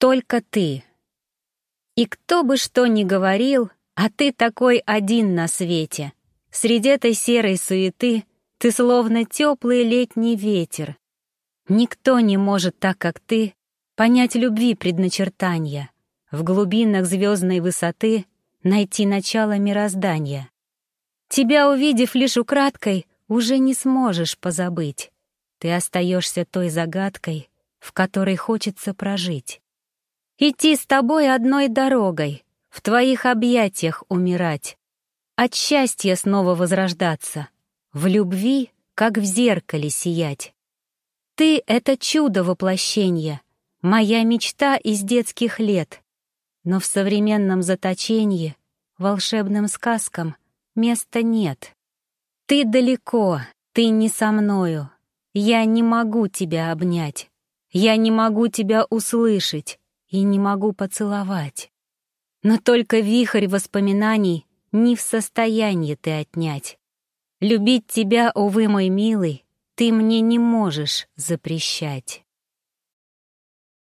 Только ты. И кто бы что ни говорил, а ты такой один на свете. Среди этой серой суеты ты словно теплый летний ветер. Никто не может так, как ты, понять любви предначертания, в глубинах звездной высоты найти начало мироздания. Тебя, увидев лишь украдкой, уже не сможешь позабыть. Ты остаешься той загадкой, в которой хочется прожить. Идти с тобой одной дорогой, в твоих объятиях умирать, от счастья снова возрождаться, в любви, как в зеркале сиять. Ты — это чудо воплощения, моя мечта из детских лет. Но в современном заточении, волшебным сказкам, места нет. Ты далеко, ты не со мною, я не могу тебя обнять. Я не могу тебя услышать и не могу поцеловать. Но только вихрь воспоминаний не в состоянии ты отнять. Любить тебя, увы, мой милый, ты мне не можешь запрещать.